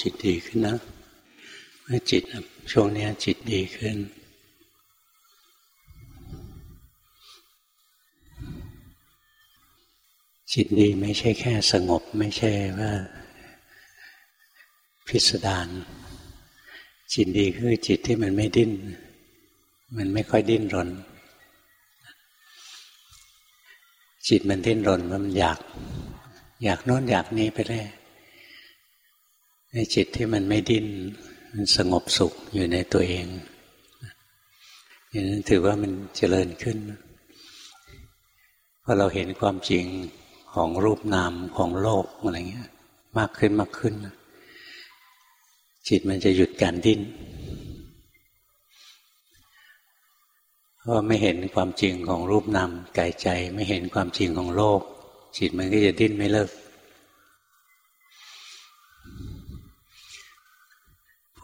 จิตดีขึ้นนะเมื่อจิตช่วงนี้จิตดีขึ้น จิตดีไม่ใช่แค่สงบ ไม่ใช่ว่าพิสดารจิตดีคือจิตที่มันไม่ดิ้น มันไม่ค่อยดิ้นรน จิตมันดิ้นรนมันอยาก อยากโน้นอยากนี้ไปเลย ในจิตที่มันไม่ดิ้นมันสงบสุขอยู่ในตัวเองอย่างนั้นถือว่ามันเจริญขึ้นพอเราเห็นความจริงของรูปนามของโลกอะไรเงี้ย มากขึ้นมากขึ้น จิตมันจะหยุดการดิ้นเพราะไม่เห็นความจริงของรูปนามกายใจ ไม่เห็นความจริงของโลก จิตมันก็จะดิ้นไม่เลิก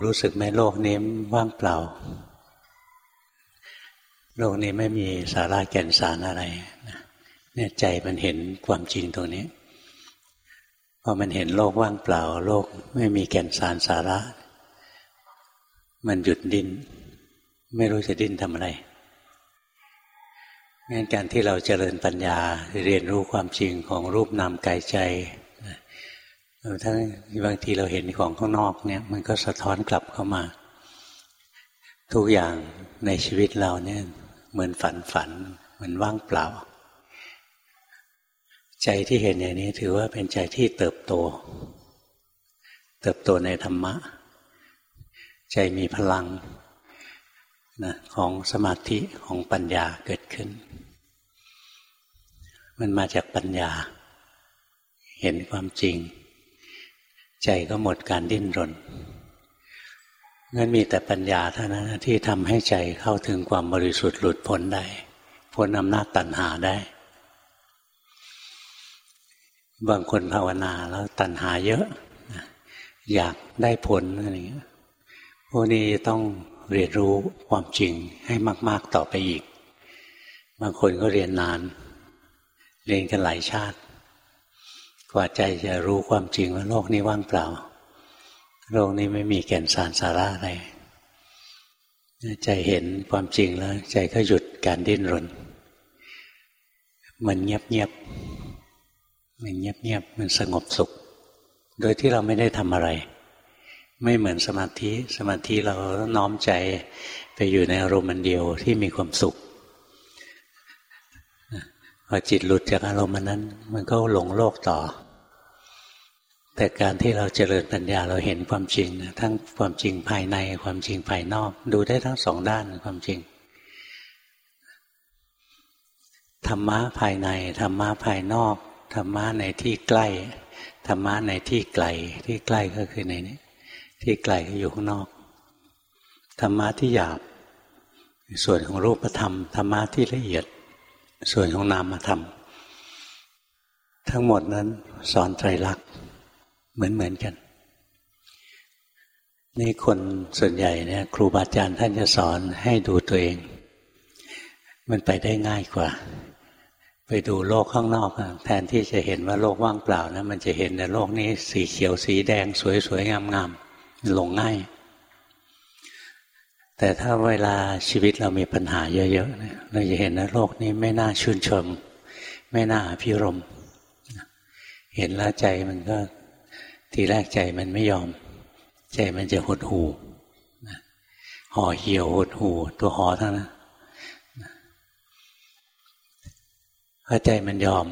รู้สึกไหมโลกนี้ว่างเปล่า โลกนี้ไม่มีสาระแก่นสารอะไรเนี่ยใจมันเห็นความจริงตรงนี้พอมันเห็นโลกว่างเปล่า โลกไม่มีแก่นสารสาระ มันหยุดดิ้นไม่รู้จะดิ้นทำอะไรงั้นการที่เราเจริญปัญญาเรียนรู้ความจริงของรูปนามกายใจ ทั้งบางทีเราเห็นของข้างนอกเนี่ย มันก็สะท้อนกลับเข้ามา ทุกอย่างในชีวิตเราเนี่ย เหมือนฝันฝันเหมือนว่างเปล่า ใจที่เห็นอย่างนี้ถือว่าเป็นใจที่เติบโต เติบโตในธรรมะ ใจมีพลังนะของสมาธิของปัญญาเกิดขึ้น มันมาจากปัญญา เห็นความจริง ใจก็หมดการดิ้นรนงั้นมีแต่ปัญญาเท่านั้นที่ทำให้ใจเข้าถึงความบริสุทธิ์หลุดพ้นได้ พ้นอำนาจตัณหาได้ บางคนภาวนาแล้วตัณหาเยอะ อยากได้ผลอะไรอย่างเงี้ยพวกนี้ต้องเรียนรู้ความจริงให้มาก ๆ ต่อไปอีก บางคนก็เรียนนาน เรียนกันหลายชาติ กว่าใจจะรู้ความจริงว่าโลกนี้ว่างเปล่า โลกนี้ไม่มีแก่นสารสาระอะไรใจเห็นความจริงแล้ว ใจก็หยุดการดิ้นรน มันเงียบเงียบมันเงียบเงียบมันสงบสุข โดยที่เราไม่ได้ทำอะไร ไม่เหมือนสมาธิ สมาธิเราน้อมใจไปอยู่ในอารมณ์มันเดียวที่มีความสุข พอจิตหลุดจากอารมณ์นั้น มันก็หลงโลกต่อ แต่การที่เราเจริญปัญญาเราเห็นความจริงนะทั้งความจริงภายในความจริงภายนอก ดูได้ทั้งสองด้านความจริงธรรมะภายในธรรมะภายนอกธรรมะในที่ใกล้ธรรมะในที่ไกลที่ใกล้ก็คือในนี้ ที่ไกลก็อยู่ข้างนอกธรรมะที่หยาบ ส่วนของรูปธรรมธรรมะที่ละเอียด ส่วนของนามธรรมทั้งหมดนั้นสอนไตรลักษณ์เหมือนเหมือนกัน นี่คนส่วนใหญ่เนี่ย ครูบาอาจารย์ท่านจะสอนให้ดูตัวเอง มันไปได้ง่ายกว่า ไปดูโลกข้างนอกแทนที่จะเห็นว่าโลกว่างเปล่านะมันจะเห็นในโลกนี้สีเขียวสีแดง สวยๆงามๆหลงง่าย แต่ถ้าเวลาชีวิตเรามีปัญหาเยอะๆเราจะเห็นนะโลกนี้ไม่น่าชื่นชม ไม่น่าพิรม เห็นแล้วใจมันก็ทีแรกใจมันไม่ยอม ใจมันจะหดหูห่อเหี่ยวหดหูตัวห่อทั้งนั้นพอใจมันยอม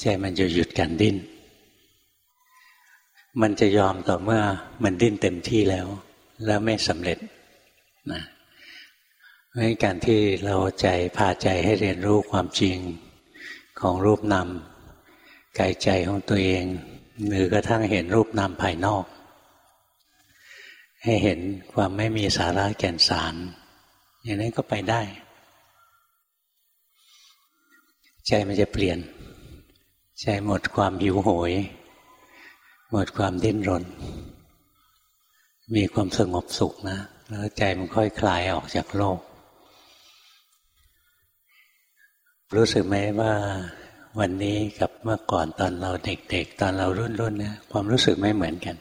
ใจมันจะหยุดการดิ้น มันจะยอมต่อเมื่อมันดิ้นเต็มที่แล้ว แล้วไม่สำเร็จ นะเพราะการที่เราใจพาใจให้เรียนรู้ความจริงของรูปนามกายใจของตัวเอง หรือกระทั่งเห็นรูปนามภายนอก ให้เห็นความไม่มีสาระแก่นสาร อย่างนั้นก็ไปได้ ใจมันจะเปลี่ยน ใจหมดความหิวโหย หมดความดิ้นรน มีความสงบสุขนะ แล้วใจมันค่อยคลายออกจากโลก รู้สึกไหมว่าวันนี้กับเมื่อก่อนตอนเราเด็กๆ ตอนเรารุ่นๆเนี่ยความรู้สึกไม่เหมือนกัน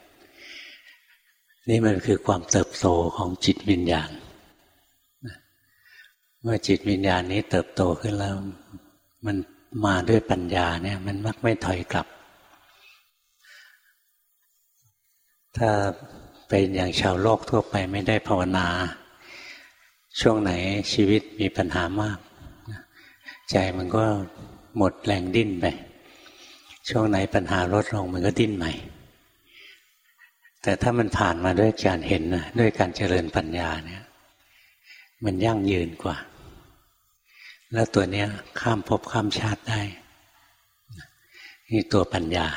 นี่มันคือความเติบโตของจิตวิญญาณ เมื่อจิตวิญญาณนี้เติบโตขึ้นแล้ว มันมาด้วยปัญญาเนี่ย มันมักไม่ถอยกลับ ถ้า เป็นอย่างชาวโลกทั่วไปไม่ได้ภาวนา ช่วงไหนชีวิตมีปัญหามาก ใจมันก็หมดแรงดิ้นไป ช่วงไหนปัญหาลดลงมันก็ดิ้นใหม่ แต่ถ้ามันผ่านมาด้วยการเห็นนะด้วยการเจริญปัญญาเนี่ย มันยั่งยืนกว่า แล้วตัวเนี้ยข้ามภพข้ามชาติได้ นี่ตัวปัญญา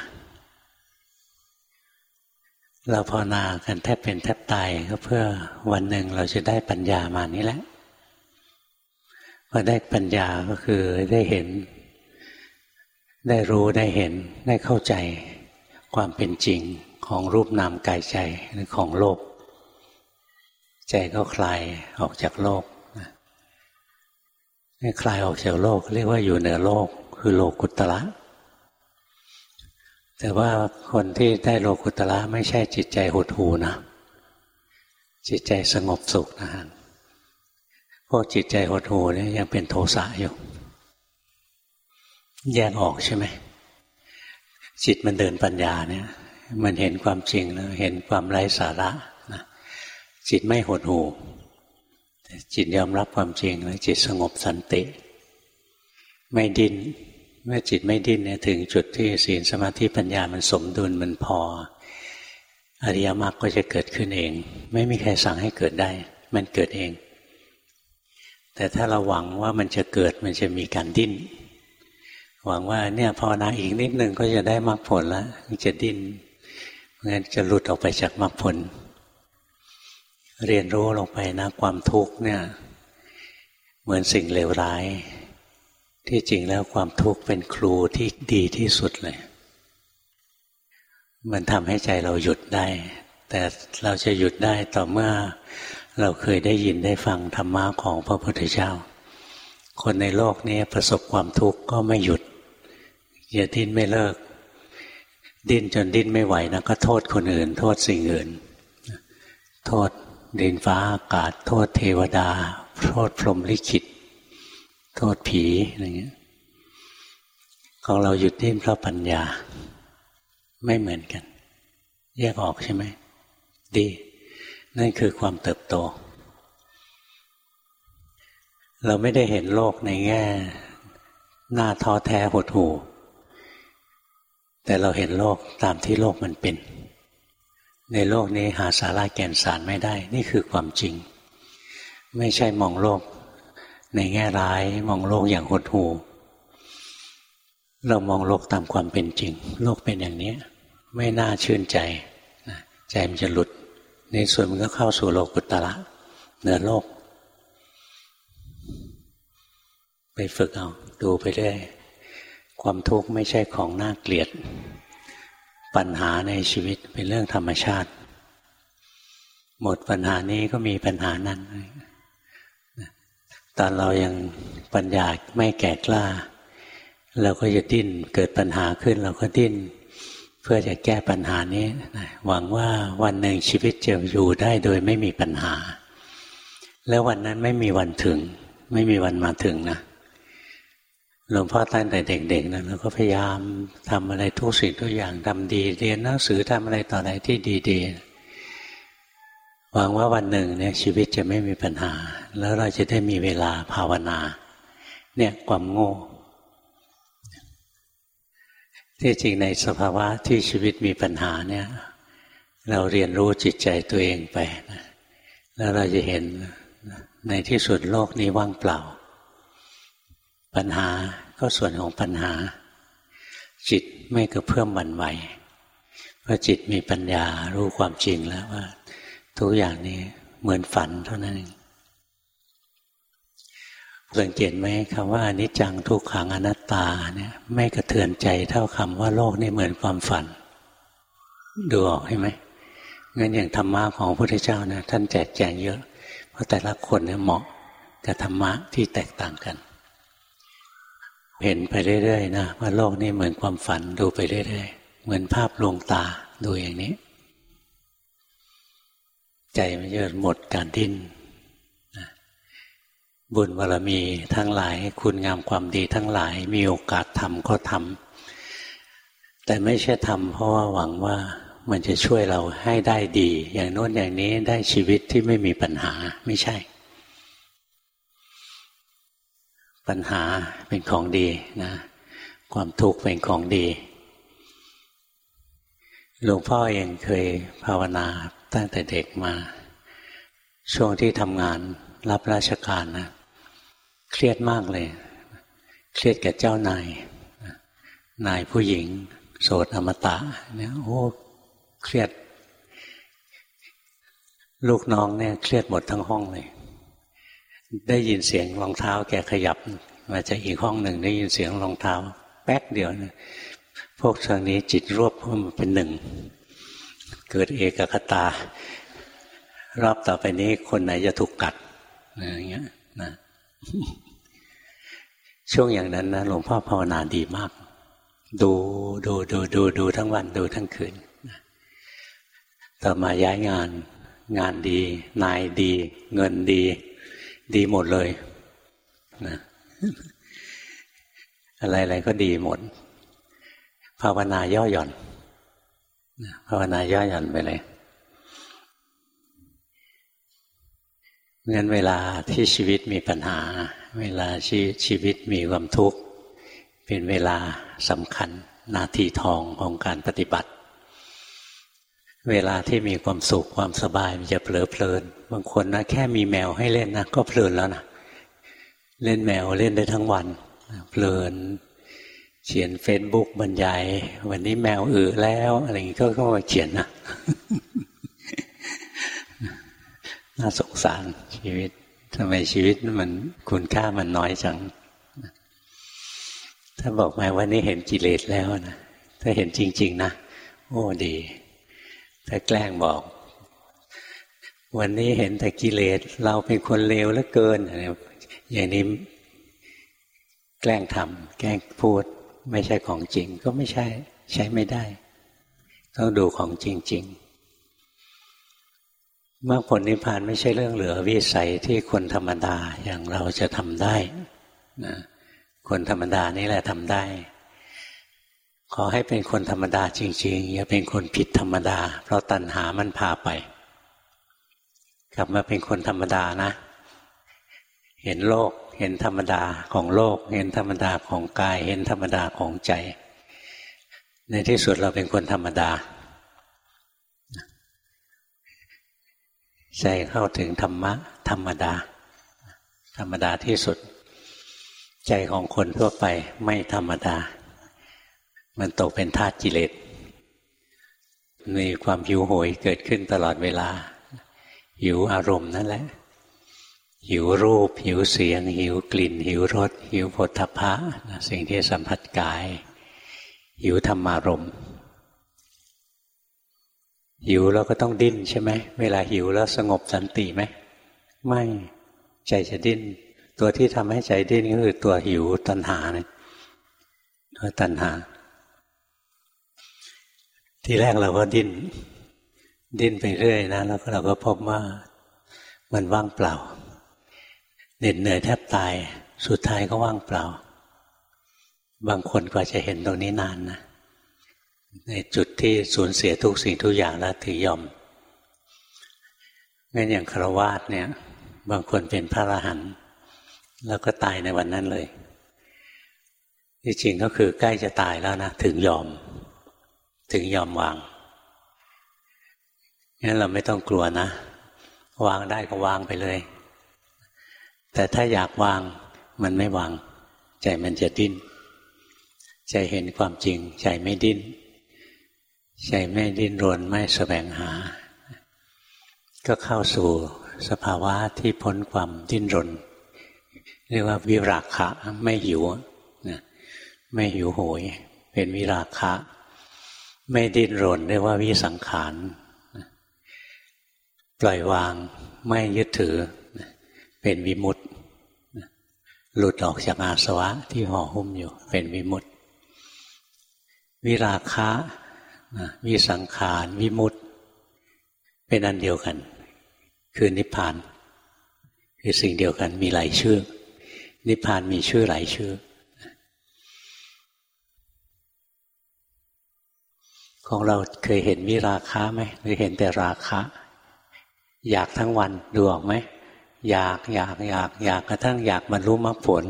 เราภาวนากันแทบเป็นแทบตายก็เพื่อวันหนึ่งเราจะได้ปัญญามานี่แหละพอได้ปัญญาก็คือได้เห็น ได้รู้ได้เห็นได้เข้าใจความเป็นจริงของรูปนามกายใจหรือของโลก ใจก็คลายออกจากโลกคลายออกจากโลก เรียกว่าอยู่เหนือโลก คือโลกุตละ แต่ว่าคนที่ได้โลกุตละไม่ใช่จิตใจหดหูนะ จิตใจสงบสุขนะฮะพวกจิตใจหดหูเนี่ยยังเป็นโทสะอยู่ แยกออกใช่ไหม จิตมันเดินปัญญาเนี่ย มันเห็นความจริงแล้ว เห็นความไร้สาระนะจิตไม่หดหู่จิตยอมรับความจริงแล้วจิตสงบสันติ ไม่ดิน้น เมื่อจิตไม่ดิ้นเนี่ยถึงจุดที่ศีลสมาธิปัญญามันสมดุลมันพอ อริยมรรคก็จะเกิดขึ้นเอง ไม่มีใครสั่งให้เกิดได้ มันเกิดเอง แต่ถ้าเราหวังว่ามันจะเกิดมันจะมีการดิ้น หวังว่าเนี่ยภาวนาอีกนิดนึงก็จะได้มรรคผลแล้วจะดิ้นงั้นจะหลุดออกไปจากมรรคผล เรียนรู้ลงไปนะ ความทุกข์เนี่ย เหมือนสิ่งเลวร้าย ที่จริงแล้วความทุกข์เป็นครูที่ดีที่สุดเลย มันทำให้ใจเราหยุดได้ แต่เราจะหยุดได้ต่อเมื่อเราเคยได้ยินได้ฟังธรรมะของพระพุทธเจ้า คนในโลกนี้ประสบความทุกข์ก็ไม่หยุด อย่าทิ้นไม่เลิก ดิ้นจนดิ้นไม่ไหวนะก็โทษคนอื่น โทษสิ่งอื่น โทษดินฟ้าอากาศ โทษเทวดา โทษพรหมลิขิต โทษผีอะไรเงี้ยของเราหยุดดิ้นเพราะปัญญา ไม่เหมือนกัน แยกออกใช่ไหมดี นั่นคือความเติบโต เราไม่ได้เห็นโลกในแง่ หน้าท้อแท้หดหู่แต่เราเห็นโลกตามที่โลกมันเป็น ในโลกนี้หาสาระแก่นสารไม่ได้ นี่คือความจริง ไม่ใช่มองโลก ในแง่ร้ายมองโลกอย่างหดหู่เรามองโลกตามความเป็นจริง โลกเป็นอย่างนี้ ไม่น่าชื่นใจใจมันจะหลุด ในส่วนมันก็เข้าสู่โลกุตระเหนือโลก ไปฝึกเอา ดูไปเรื่อยความทุกข์ไม่ใช่ของน่าเกลียด ปัญหาในชีวิตเป็นเรื่องธรรมชาติ หมดปัญหานี้ก็มีปัญหานั้น ตอนเรายังปัญญาไม่แก่กล้า เราก็จะดิ้นเกิดปัญหาขึ้นเราก็ดิ้น เพื่อจะแก้ปัญหานี้หวังว่าวันหนึ่งชีวิตจะอยู่ได้โดยไม่มีปัญหา แล้ววันนั้นไม่มีวันถึง ไม่มีวันมาถึงนะหลวงพ่อตั้งแต่เด็กๆนะเราก็พยายามทำอะไรทุกสิ่งทุกอย่างทำดี เรียนหนังสือทำอะไรต่ออะไรที่ดีๆหวังว่าวันหนึ่งเนี่ยชีวิตจะไม่มีปัญหา แล้วเราจะได้มีเวลาภาวนา เนี่ยความโง่ที่จริงในสภาวะที่ชีวิตมีปัญหาเนี่ย เราเรียนรู้จิตใจตัวเองไปนะแล้วเราจะเห็นในที่สุดโลกนี้ว่างเปล่า ปัญหาก็ส่วนของปัญหา จิตไม่กระเพื่อมหวั่นไหวเพราะจิตมีปัญญารู้ความจริงแล้วว่า ทุกอย่างนี้เหมือนฝันเท่านั้นเอง สังเกตไหมคำว่าอนิจจังทุกขังอนัตตาเนี่ยไม่กระเทือนใจเท่าคำว่าโลกนี่เหมือนความฝัน ดูออกใช่ไหมงั้นอย่างธรรมะของพระพุทธเจ้านะท่านแจกแจงเยอะ เพราะแต่ละคนเนี่ยเหมาะกับธรรมะที่แตกต่างกัน เห็นไปเรื่อยๆนะว่าโลกนี้เหมือนความฝันดูไปเรื่อยๆ เหมือนภาพลวงตาดูอย่างนี้ ใจมันจะหมดการดิ้น บุญบารมีทั้งหลาย คุณงามความดีทั้งหลาย มีโอกาสทำก็ทำแต่ไม่ใช่ทำเพราะว่าหวังว่ามันจะช่วยเราให้ได้ดี อย่างโน้นอย่างนี้ได้ชีวิตที่ไม่มีปัญหาไม่ใช่ ปัญหาเป็นของดีนะ ความทุกข์เป็นของดีหลวงพ่อเองเคยภาวนาตั้งแต่เด็กมา ช่วงที่ทำงานรับราชการนะ เครียดมากเลย เครียดกับเจ้านาย นายผู้หญิง โสดอมตะเนี่ยโอ้เครียด ลูกน้องเนี่ย เครียดหมดทั้งห้องเลย ได้ยินเสียงรองเท้า แกขยับ มาจากอีกห้องหนึ่ง ได้ยินเสียงรองเท้า แป๊กเดียวนี่ยพวกทางนี้จิตรวบเข้ามาเป็นหนึ่ง เกิดเอกคตา รอบต่อไปนี้คนไหนจะถูกกัดอย่างเงี้ยนะ ช่วงอย่างนั้นนะหลวงพ่อภาวนาดีมาก ดูดูดูดูดูทั้งวันดูทั้งคืนต่อมาย้ายงาน งานดี นายดี เงินดี ดีหมดเลยนะอะไรๆก็ดีหมด ภาวนาย่อหย่อนภาวนาย่อหย่อนไปเลย งั้นเวลาที่ชีวิตมีปัญหา เวลาชีชีวิตมีความทุกข์ เป็นเวลาสำคัญนาทีทองของการปฏิบัติ เวลาที่มีความสุขความสบายมันจะเผลอเพลิน บางคนนะแค่มีแมวให้เล่นนะก็เพลินแล้วนะเล่นแมวเล่นได้ทั้งวัน เพลินเขียนเฟซบุ๊กบรรยายวันนี้แมวอือแล้ว อะไรอย่างนี้ก็ก็มาเขียนนะ น่าสงสารชีวิตทำไมชีวิตมันคุณค่ามันน้อยจัง ถ้าบอกมาวันนี้เห็นกิเลสแล้วนะ ถ้าเห็นจริง ๆ นะ โอ้ดี ถ้าแกล้งบอก วันนี้เห็นแต่กิเลส เราเป็นคนเลวเหลือเกิน อย่างนี้แกล้งทำแกล้งพูด ไม่ใช่ของจริง ก็ไม่ใช่ ใช้ไม่ได้ ต้องดูของจริง ๆ มรรคผลนิพพานไม่ใช่เรื่องเหลือวิสัยที่คนธรรมดาอย่างเราจะทำได้นะคนธรรมดานี่แหละทำได้ ขอให้เป็นคนธรรมดาจริงๆ อย่าเป็นคนผิดธรรมดา เพราะตัณหามันพาไป กลับมาเป็นคนธรรมดานะ เห็นโลก เห็นธรรมดาของโลก เห็นธรรมดาของกาย เห็นธรรมดาของใจ ในที่สุดเราเป็นคนธรรมดา ใจเข้าถึงธรรมะ ธรรมดา ธรรมดาที่สุด ใจของคนทั่วไปไม่ธรรมดา มันตกเป็นธาตุกิเลสมีความหิวโหยเกิดขึ้นตลอดเวลา หิวอารมณ์นั่นแหละ หิวรูป หิวเสียง หิวกลิ่น หิวรส หิวผลทพะ สิ่งที่สัมผัสกาย หิวธรรมารม หิวแล้วก็ต้องดิ้นใช่ไหมเวลาหิวแล้วสงบสันติไหมไม่ใจจะดิ้น ตัวที่ทำให้ใจดิ้นก็คือตัวหิวตัณหาเนี่ยตัวตัณหา ที่แรกเราก็ดิ้น ดิ้นไปเรื่อยนะแล้วเราก็พบว่ามันว่างเปล่าเหน็ดเหนื่อยแทบตาย สุดท้ายก็ว่างเปล่า บางคนก็จะเห็นตรงนี้นานนะ ในจุดที่สูญเสียทุกสิ่งทุกอย่างแล้วถือยอมงั้นอย่างคารวาสเนี่ย บางคนเป็นพระอรหันต์แล้วก็ตายในวันนั้นเลย ที่จริงก็คือใกล้จะตายแล้วนะถึงยอม ถึงยอมวางงั้นเราไม่ต้องกลัวนะ วางได้ก็วางไปเลย แต่ถ้าอยากวางมันไม่วาง ใจมันจะดิ้น ใจเห็นความจริง ใจไม่ดิ้น ใจไม่ดิ้นรนไม่แสวงหา ก็เข้าสู่สภาวะที่พ้นความดิ้นรน เรียกว่าวิราคะไม่หิวนะไม่หิวโหย เป็นวิราคะ ไม่ดิ้นรนเรียกว่าวิสังขารปล่อยวางไม่ยึดถือ เป็นวิมุตติหลุดออกจากอาสวะที่ห่อหุ้มอยู่เป็นวิมุตติ วิราคะ วิสังขารวิมุตติเป็นอันเดียวกัน คือนิพพาน คือสิ่งเดียวกันมีหลายชื่อ นิพพานมีชื่อหลายชื่อ ของเราเคยเห็นวิราคะไหมหรือเห็นแต่ราคะ อยากทั้งวันดูออกไหมอยากอยากอยากอยากกระทั่งอยากบรรลุมรรคผล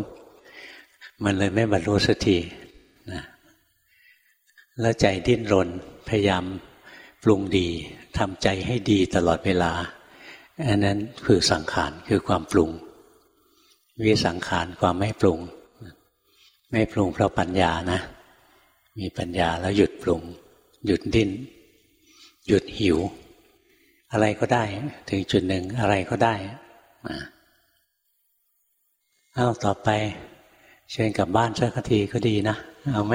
มันเลยไม่บรรลุสักที แล้วใจดิ้นรนพยายามปรุงดีทำใจให้ดีตลอดเวลา อันนั้นคือสังขารคือความปรุง วิสังขารความไม่ปรุง ไม่ปรุงเพราะปัญญานะ มีปัญญาแล้วหยุดปรุง หยุดดิ้น หยุดหิว อะไรก็ได้ ถึงจุดหนึ่งอะไรก็ได้เอาต่อไปเชิญกลับบ้านสักทีก็ดีนะ เอาไหม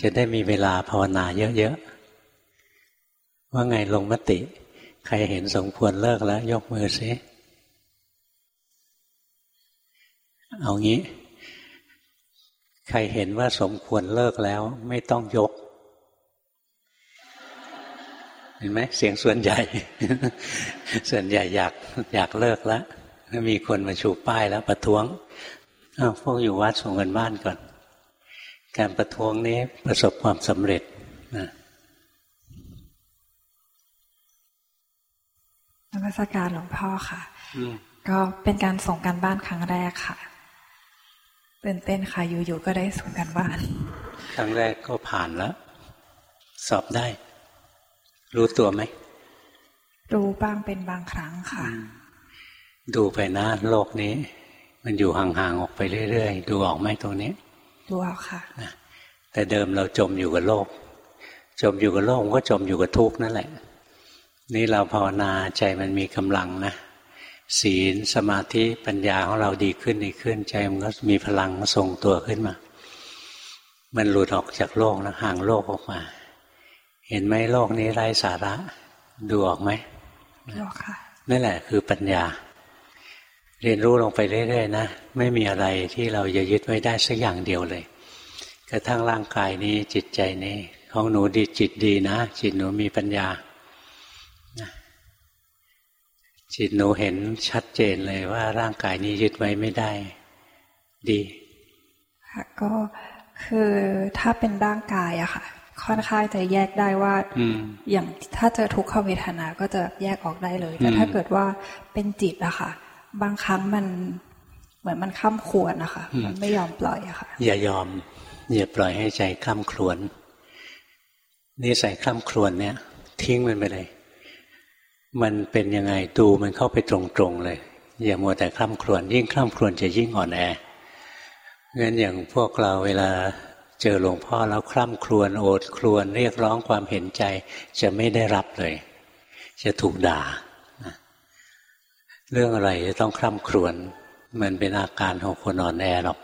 จะได้มีเวลาภาวนาเยอะๆ ว่าไงลงมติ ใครเห็นสมควรเลิกแล้ว ยกมือซิเอางี้ ใครเห็นว่าสมควรเลิกแล้ว ไม่ต้องยก เห็นไหมเสียงส่วนใหญ่ ส่วนใหญ่อยากอยากเลิกแล้วมีคนมาชูป้ายแล้วประท้วงอ้าวพวกอยู่วัดส่งกันบ้านก่อน การประท้วงนี้ประสบความสำเร็จนะนมัสการหลวงพ่อค่ะ ก็เป็นการส่งการบ้านครั้งแรกค่ะตื่นเต้นค่ะ อยู่ๆก็ได้ส่งการบ้าน ครั้งแรกก็ผ่านแล้ว สอบได้ รู้ตัวไหม รู้บ้างเป็นบางครั้งค่ะ ดูไปนะโลกนี้ มันอยู่ห่างๆออกไปเรื่อยๆ ดูออกไหมตรงนี้ ดูออกค่ะแต่เดิมเราจมอยู่กับโลก จมอยู่กับโลกก็จมอยู่กับทุกข์นั่นแหละ นี่เราภาวนาใจมันมีกำลังนะศีลสมาธิปัญญาของเราดีขึ้นดีขึ้นใจมันก็มีพลังทรงตัวขึ้นมา มันหลุดออกจากโลกนะห่างโลกออกมา เห็นไหมโลกนี้ไร้สาระ ดูออกไหมดูออกค่ะนั่นแหละคือปัญญา เรียนรู้ลงไปเรื่อยๆนะไม่มีอะไรที่เราจะยึดไว้ได้สักอย่างเดียวเลย กระทั่งร่างกายนี้จิตใจนี้ของหนูดีจิตดีนะจิตหนูมีปัญญาจิตหนูเห็นชัดเจนเลยว่าร่างกายนี้ยึดไว้ไม่ได้ ดีค่ะก็คือถ้าเป็นร่างกายอะค่ะ ค่อนข้างจะแยกได้ว่าอย่างถ้าเจอทุกขเวทนา ก็จะแยกออกได้เลยแต่ถ้าเกิดว่าเป็นจิตอะค่ะ บางครั้งมันเหมือนมันข้ามควรนะคะมันไม่ยอมปล่อยอะค่ะ อย่ายอม อย่าปล่อยให้ใจข้ามครวนนี่ใส่ข้ามครวนเนี่ย ทิ้งมันไปเลย มันเป็นยังไงดูมันเข้าไปตรงๆเลย อย่ามัวแต่ข้ามครวน ยิ่งข้ามครวนจะยิ่งอ่อนแองั้นอย่างพวกเราเวลาเจอหลวงพ่อแล้วคร่ำครวญโอดครวญเรียกร้องความเห็นใจ จะไม่ได้รับเลย จะถูกด่า เรื่องอะไรจะต้องคร่ำครวญมันเป็นอาการของคนอ่อนแอหรอก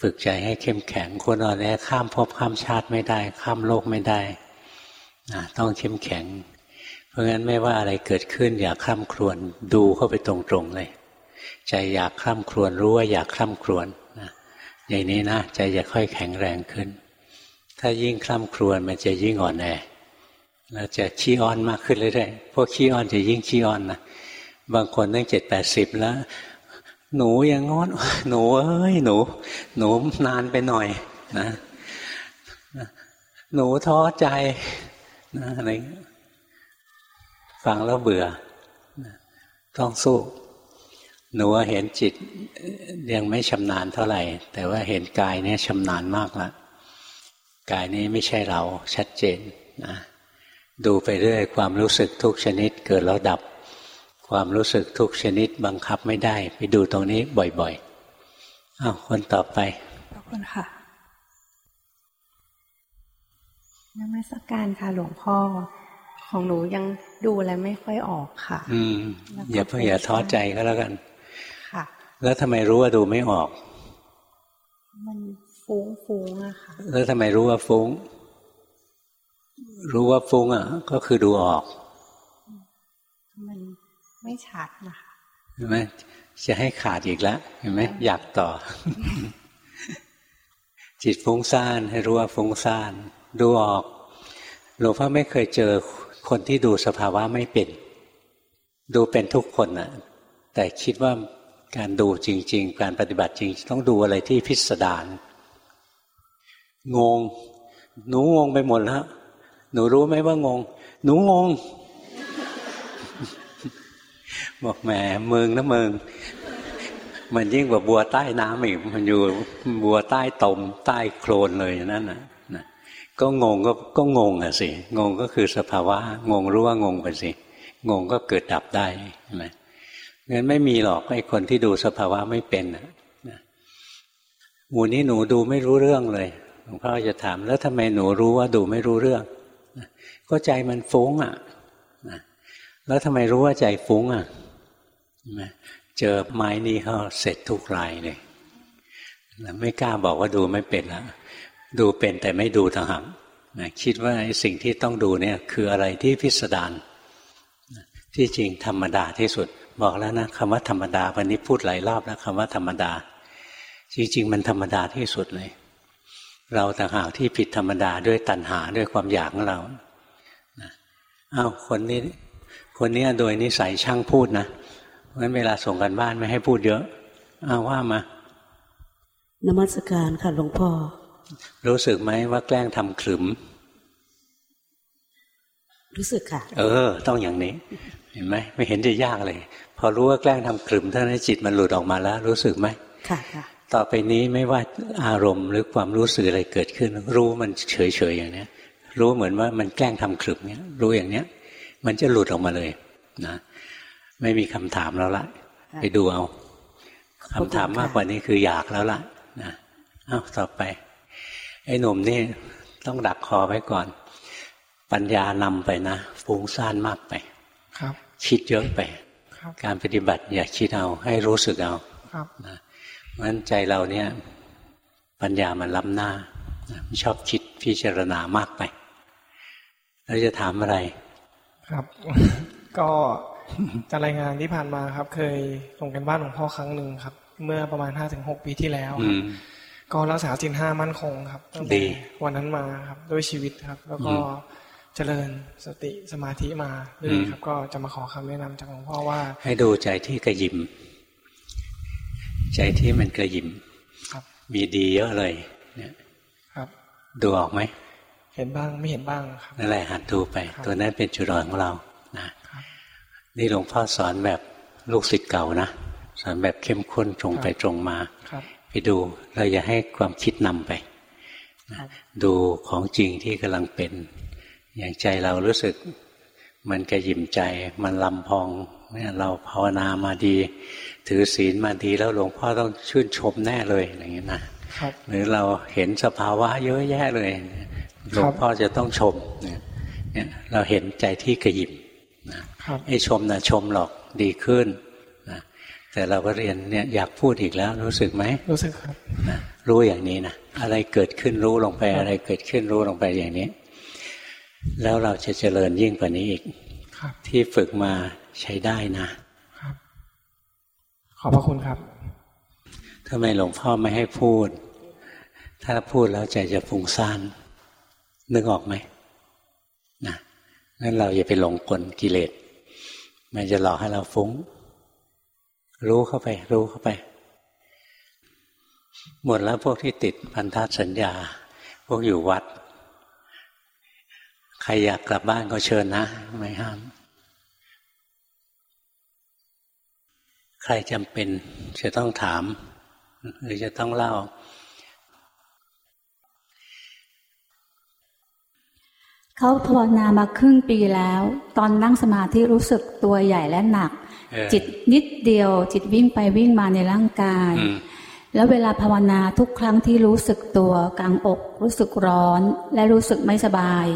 ฝึกใจให้เข้มแข็งคนอ่อนแอข้ามภพข้ามชาติไม่ได้ ข้ามโลกไม่ได้ต้องเข้มแข็ง เพราะงั้นไม่ว่าอะไรเกิดขึ้น อย่าคร่ำครวญดูเข้าไปตรงๆเลย ใจอยากคร่ำครวญรู้ว่าอยากคร่ำครวญอย่างนี้นะใจจะค่อยแข็งแรงขึ้น ถ้ายิ่งคล่ำครวญมันจะยิ่งอ่อนแอแล้วจะขี้อ้อนมากขึ้นเรื่อยๆพวกขี้อ้อนจะยิ่งขี้อ้อนนะ บางคนตั้งเจ็ดแปดสิบแล้ว หนูยังงอนหนูเอ้ยหนู หนูนานไปหน่อยนะหนูท้อใจนะอะไรฟังแล้วเบื่อต้องสู้ หนูเห็นจิตยังไม่ชำนาญเท่าไหร่ แต่ว่าเห็นกายเนี่ยชำนาญมากละกายนี้ไม่ใช่เราชัดเจนนะดูไปเรื่อยความรู้สึกทุกชนิดเกิดแล้วดับ ความรู้สึกทุกชนิดบังคับไม่ได้ ไปดูตรงนี้บ่อยๆอ้าวคนต่อไปขอบคุณค่ะนมัสการค่ะหลวงพ่อ ของหนูยังดูอะไรไม่ค่อยออกค่ะ อืมอย่าเพิ่งอย่าท้อใจก็แล้วกันแล้วทำไมรู้ว่าดูไม่ออก มันฟุ้งฟุ้งอะค่ะ แล้วทำไมรู้ว่าฟุ้ง รู้ว่าฟุ้งอะก็คือดูออก มัน ไม่ชัดนะคะเห็นไหมจะให้ขาดอีกแล้วเห็นไหมอยากต่อ จิตฟุ้งซ่านให้รู้ว่าฟุ้งซ่านดูออกหลวงพ่อไม่เคยเจอคนที่ดูสภาวะไม่เป็น ดูเป็นทุกคนนะแต่คิดว่าการดูจริง ๆ การปฏิบัติจริง ต้องดูอะไรที่พิสดารงง หนูงงไปหมดแล้วหนูรู้ไหมว่างง หนูงง บอกแหมเมืองนะเมืองมันยิ่งกว่าบัวใต้น้ำอีกมันอยู่บัวใต้ตมใต้โคลนเลยนั่นนะนะก็งงก็ก็งงอะสิงงก็คือสภาวะงงรู้ว่างงไปสิงงก็เกิดดับได้ใช่ไหมงั้นไม่มีหรอกไอ้คนที่ดูสภาวะไม่เป็นนะหมูนี้หนูดูไม่รู้เรื่องเลยหลวงพ่อจะถามแล้วทำไมหนูรู้ว่าดูไม่รู้เรื่องก็ใจมันฟุ้งอะแล้วทำไมรู้ว่าใจฟุ้งอะ เจอไม้นี้เขาเสร็จทุกรายเลยไม่กล้าบอกว่าดูไม่เป็นล้วดูเป็นแต่ไม่ดูทางหังคิดว่าสิ่งที่ต้องดูเนี่ย คืออะไรที่พิสดารที่จริงธรรมดาที่สุด บอกแล้วนะคำว่าธรรมดาวันนี้พูดหลายรอบแล้วคำว่าธรรมดา จริง ๆ มันธรรมดาที่สุดเลย เราต่างหากที่ผิดธรรมดาด้วยตัณหาด้วยความอยากของเราอ้าวคนนี้คนนี้โดยนิสัยช่างพูดนะ เพราะฉะนั้นเวลาส่งกันบ้านไม่ให้พูดเยอะอ้าวว่ามานมัสการค่ะหลวงพ่อ รู้สึกไหมว่าแกล้งทำขลุ่มรู้สึกค่ะ เออ ต้องอย่างนี้ เห็นไหมไม่เห็นจะยากเลย พอรู้ว่าแกล้งทำกลุ่มเท่านั้นจิตมันหลุดออกมาแล้ว รู้สึกไหมค่ะค่ะต่อไปนี้ไม่ว่าอารมณ์หรือความรู้สึกอะไรเกิดขึ้น รู้มันเฉยๆอย่างเนี้ย รู้เหมือนว่ามันแกล้งทำกลุ่มเนี้ยรู้อย่างเนี้ย มันจะหลุดออกมาเลย นะ ไม่มีคำถามแล้วละไปดูเอาคำถามมากกว่านี้คืออยากแล้วล่ะนะเอาต่อไป ไอ้หนุ่มนี่ต้องดักคอไว้ก่อน ปัญญานำไปนะฟุ้งซ่านมากไป ครับ คิดเยอะไป การปฏิบัติอย่าคิดเอาให้รู้สึกเอานะเพราะฉะนั้นใจเราเนี่ย ปัญญามันล้ำหน้าไม่ชอบคิดพิจารณามากไป แล้วจะถามอะไร ครับ ก็ จะรายงานที่ผ่านมาครับ เคยส่งกันบ้านหลวงพ่อครั้งหนึ่งครับ เมื่อประมาณห้าถึงหกปีที่แล้วก็รักษาสินห้ามั่นคงครับตั้งแต่วันนั้นมาครับด้วยชีวิตครับ แล้วก็เจริญสติสมาธิมาเรื่อยครับ ก็จะมาขอคำแนะนำจากหลวงพ่อว่า ให้ดูใจที่กระยิมใจที่มันกระยิมครับมีดีเยอะเลย เนี่ยครับ ดูออกไหมเห็นบ้างไม่เห็นบ้างครับนั่นแหละหัดดูไป ตัวนั้นเป็นจุดอ่อนของเรานะ นี่หลวงพ่อสอนแบบลูกศิษย์เก่านะสอนแบบเข้มข้นตรงไปตรงมาไปดูเราอย่าให้ความคิดนำไป ดูของจริงที่กำลังเป็น อย่างใจเรารู้สึกมันกระยิมใจมันลำพองเนี่ยเราภาวนามาดี ถือศีลมาดีแล้วหลวงพ่อต้องชื่นชมแน่เลยอย่างนี้นะหรือเราเห็นสภาวะเยอะแยะเลยหลวงพ่อจะต้องชมเนี่ยเราเห็นใจที่กระยิม นะไอ้ชมนะชมหรอกดีขึ้นนะแต่เราก็เรียนเนี่ยอยากพูดอีกแล้วรู้สึกไหมรู้สึกครับนะรู้อย่างนี้นะอะไรเกิดขึ้นรู้ลงไป อะไรเกิดขึ้นรู้ลงไปอย่างนี้ แล้วเราจะเจริญยิ่งกว่านี้อีกที่ฝึกมาใช้ได้นะครับ ขอบพระคุณครับทำไมหลวงพ่อไม่ให้พูด ถ้าพูดแล้วใจจะฟุ้งซ่านนึกออกไหมนะงั้นเราอย่าไปหลงกลกิเลส มันจะหลอกให้เราฟุ้ง รู้เข้าไป รู้เข้าไป หมดแล้วพวกที่ติดพันธสัญญา พวกอยู่วัด ใครอยากกลับบ้านก็เชิญนะ ไม่ห้าม ใครจำเป็นจะต้องถาม หรือจะต้องเล่า เขาภาวนามาครึ่งปีแล้ว ตอนนั่งสมาธิรู้สึกตัวใหญ่และหนัก จิตนิดเดียว จิตวิ่งไปวิ่งมาในร่างกาย แล้วเวลาภาวนาทุกครั้งที่รู้สึกตัวกลางอก รู้สึกร้อน และรู้สึกไม่สบาย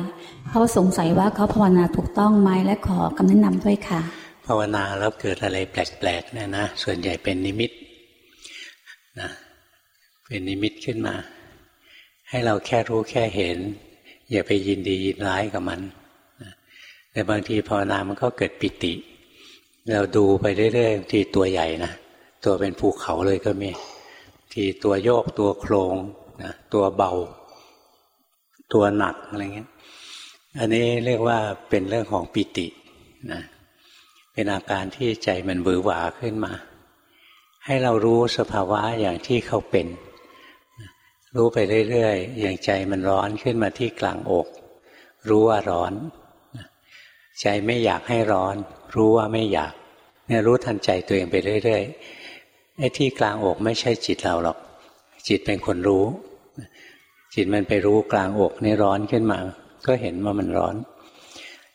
เขาสงสัยว่าเขาภาวนาถูกต้องไหมและขอคำแนะนำด้วยค่ะ ภาวนาแล้วเกิดอะไรแปลกๆเนี่ยนะส่วนใหญ่เป็นนิมิตนะเป็นนิมิตขึ้นมา ให้เราแค่รู้แค่เห็น อย่าไปยินดียินร้ายกับมันแต่บางทีภาวนามันก็เกิดปิติ เราดูไปเรื่อยๆทีตัวใหญ่นะตัวเป็นภูเขาเลยก็มี ทีตัวโยกตัวโครงนะตัวเบา ตัวหนักอะไรเงี้ย อันนี้เรียกว่าเป็นเรื่องของปิตินะเป็นอาการที่ใจมันบือหวาขึ้นมา ให้เรารู้สภาวะอย่างที่เขาเป็น รู้ไปเรื่อยๆ อย่างใจมันร้อนขึ้นมาที่กลางอก รู้ว่าร้อน ใจไม่อยากให้ร้อน รู้ว่าไม่อยาก เนี่ยรู้ทันใจตัวเองไปเรื่อยๆไอ้ที่กลางอกไม่ใช่จิตเราหรอก จิตเป็นคนรู้ จิตมันไปรู้กลางอกนี่ร้อนขึ้นมา ก็เห็นว่ามันร้อน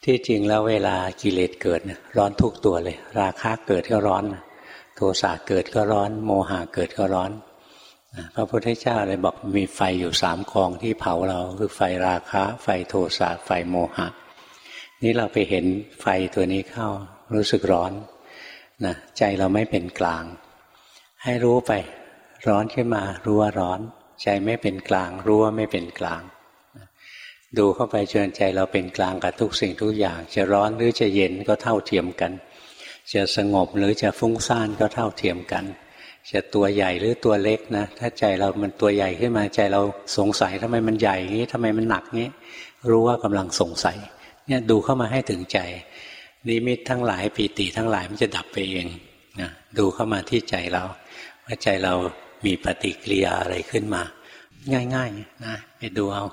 ที่จริงแล้วเวลากิเลสเกิดร้อนทุกตัวเลย ราคะเกิดก็ร้อน โทสะเกิดก็ร้อน โมหะเกิดก็ร้อน พระพุทธเจ้าเลยบอกมีไฟอยู่สามกองที่เผาเราคือไฟราคะ ไฟโทสะไฟโมหะ นี่เราไปเห็นไฟตัวนี้เข้า รู้สึกร้อนนะใจเราไม่เป็นกลาง ให้รู้ไป ร้อนขึ้นมารู้ว่าร้อน ใจไม่เป็นกลาง รู้ว่าไม่เป็นกลาง ดูเข้าไปจนใจเราเป็นกลางกับทุกสิ่งทุกอย่าง จะร้อนหรือจะเย็นก็เท่าเทียมกัน จะสงบหรือจะฟุ้งซ่านก็เท่าเทียมกัน จะตัวใหญ่หรือตัวเล็กนะ ถ้าใจเรามันตัวใหญ่ขึ้นมาใจเราสงสัยทำไมมันใหญ่อย่างนี้ทำไมมันหนักนี้ รู้ว่ากำลังสงสัย เนี่ยดูเข้ามาให้ถึงใจ นิมิตทั้งหลายปีติทั้งหลายมันจะดับไปเองนะดูเข้ามาที่ใจเรา ว่าใจเรามีปฏิกิริยาอะไรขึ้นมา ง่ายๆนะไปดูเอา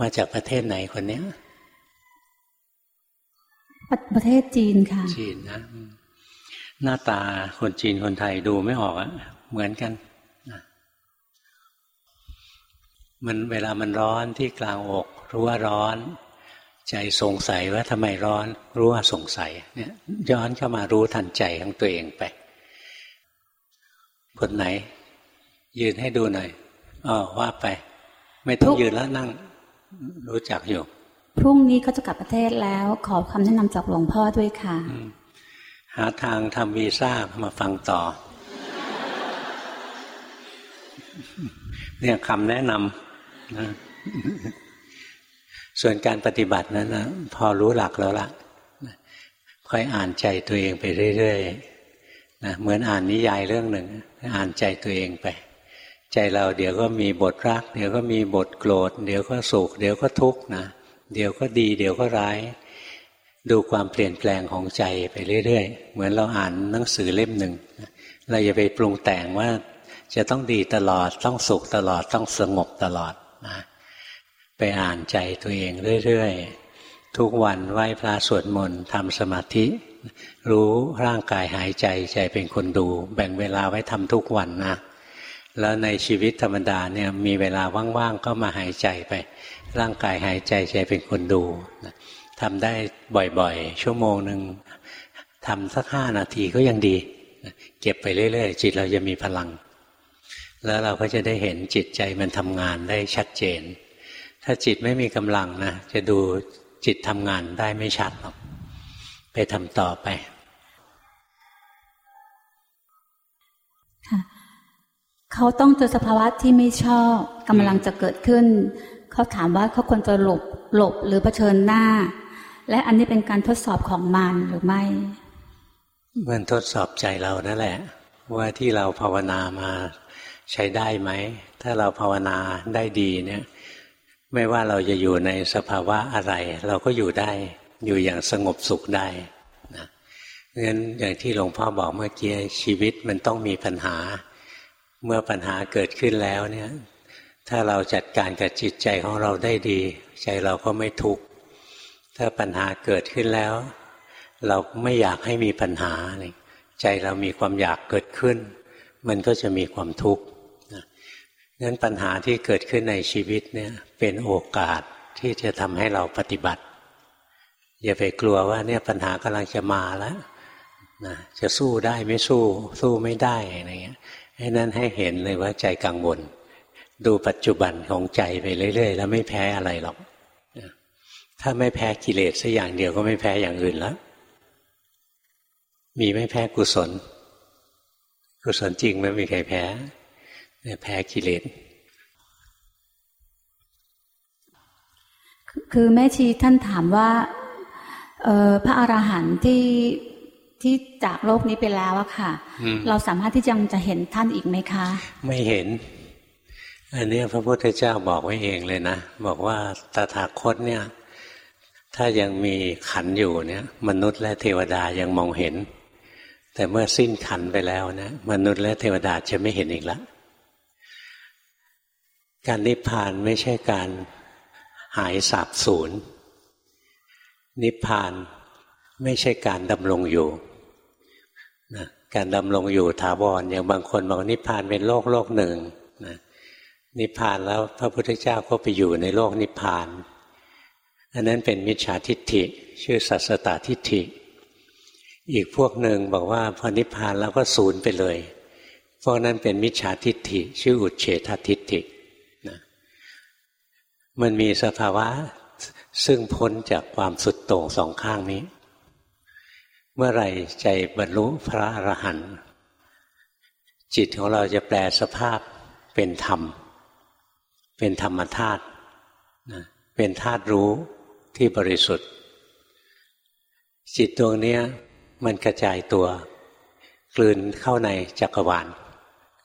มาจากประเทศไหนคนเนี้ย ประเทศจีนค่ะ จีนนะ หน้าตาคนจีนคนไทยดูไม่ออกอะเหมือนกันมันเวลามันร้อนที่กลางอก รู้ว่าร้อน ใจสงสัยว่าทำไมร้อน รู้ว่าสงสัย เนี่ย ย้อนเข้ามารู้ทันใจของตัวเองไปคนไหน ยืนให้ดูหน่อยอ๋อว่าไป ไม่ต้องยืนแล้วนั่ง รู้จักอยู่ พรุ่งนี้เขาจะกลับประเทศแล้ว ขอคำแนะนำจากหลวงพ่อด้วยค่ะ หาทางทำวีซ่ามาฟังต่อ เนี่ยคำแนะนำนะส่วนการปฏิบัตินั้นนะพอรู้หลักแล้วละค่อยอ่านใจตัวเองไปเรื่อยๆนะเหมือนอ่านนิยายเรื่องหนึ่ง อ่านใจตัวเองไป ใจเราเดี๋ยวก็มีบทรัก เดี๋ยวก็มีบทโกรธ เดี๋ยวก็สุข เดี๋ยวก็ทุกข์นะ เดี๋ยวก็ดี เดี๋ยวก็ร้าย ดูความเปลี่ยนแปลงของใจไปเรื่อยๆ เหมือนเราอ่านหนังสือเล่มหนึ่ง เราอย่าไปปรุงแต่งว่าจะต้องดีตลอดต้องสุขตลอดต้องสงบตลอดนะไปอ่านใจตัวเองเรื่อยๆ ทุกวันไหว้พระสวดมนต์ทำสมาธิ รู้ร่างกายหายใจใจเป็นคนดู แบ่งเวลาไว้ทำทุกวันนะแล้วในชีวิตธรรมดาเนี่ยมีเวลาว่างๆก็มาหายใจไป ร่างกายหายใจใจเป็นคนดู ทำได้บ่อยๆ ชั่วโมงหนึ่งทำสักห้านาทีก็ยังดี เก็บไปเรื่อยๆ จิตเราจะมีพลัง แล้วเราก็จะได้เห็นจิตใจมันทำงานได้ชัดเจน ถ้าจิตไม่มีกำลังนะ จะดูจิตทำงานได้ไม่ชัดหรอก ไปทำต่อไปเขาต้องเจอสภาวะที่ไม่ชอบกำลังจะเกิดขึ้น เขาถามว่าเขาควรจะหลบหลบหรือเผชิญหน้า และอันนี้เป็นการทดสอบของมันหรือไม่ มันทดสอบใจเรานั่นแหละ ว่าที่เราภาวนามาใช้ได้ไหม ถ้าเราภาวนาได้ดีเนี่ย ไม่ว่าเราจะอยู่ในสภาวะอะไร เราก็อยู่ได้อยู่อย่างสงบสุขได้นะงั้นอย่างที่หลวงพ่อบอกเมื่อกี้ชีวิตมันต้องมีปัญหา เมื่อปัญหาเกิดขึ้นแล้วเนี่ย ถ้าเราจัดการกับจิตใจของเราได้ดี ใจเราก็ไม่ทุกข์ ถ้าปัญหาเกิดขึ้นแล้ว เราไม่อยากให้มีปัญหาใจเรามีความอยากเกิดขึ้น มันก็จะมีความทุกข์งั้นปัญหาที่เกิดขึ้นในชีวิตเนี่ยเป็นโอกาสที่จะทำให้เราปฏิบัติ อย่าไปกลัวว่าเนี่ยปัญหากำลังจะมาแล้วนะจะสู้ได้ไม่สู้ สู้ไม่ได้อะไรเงี้ยให้นั้นให้เห็นเลยว่าใจกังวล ดูปัจจุบันของใจไปเรื่อย ๆ แล้วไม่แพ้อะไรหรอก ถ้าไม่แพ้กิเลสสักอย่างเดียวก็ไม่แพ้อย่างอื่นแล้ว มีไม่แพ้กุศล กุศลจริงไม่มีใครแพ้แพ้กิเลสคือแม่ชีท่านถามว่าพระอราหันต์ที่ที่จากโลกนี้ไปแล้วอะค่ะ เราสามารถที่จะจะเห็นท่านอีกไหมคะ ไม่เห็น อันนี้พระพุทธเจ้าบอกไว้เองเลยนะ บอกว่าตถาคตเนี่ย ถ้ายังมีขันอยู่เนี่ย มนุษย์และเทวดายังมองเห็น แต่เมื่อสิ้นขันไปแล้วนะมนุษย์และเทวดาจะไม่เห็นอีกล้วการนิพพานไม่ใช่การหายสาบสูญนิพพานไม่ใช่การดำรงอยู่นะการดำรงอยู่ถาวรอย่างบางคนบอกนิพพานเป็นโลกโลกหนึ่งนะนิพพานแล้วพระพุทธเจ้าก็ไปอยู่ในโลกนิพพาน อันนั้นเป็นมิจฉาทิฏฐิ ชื่อสัสตตทิฏฐิ อีกพวกหนึ่งบอกว่าพอนิพพานแล้วก็ศูนย์ไปเลยพวกนั้นเป็นมิจฉาทิฏฐิ ชื่ออุเฉททิฏฐินะมันมีสภาวะซึ่งพ้นจากความสุดโต่งสองข้างนี้ เมื่อไรใจบรรลุพระอรหันต์จิตของเราจะแปลสภาพเป็นธรรม เป็นธรรมธาตุเป็นธาตุรู้ ที่บริสุทธิ์ จิตดวงนี้มันกระจายตัว กลืนเข้าในจักรวาล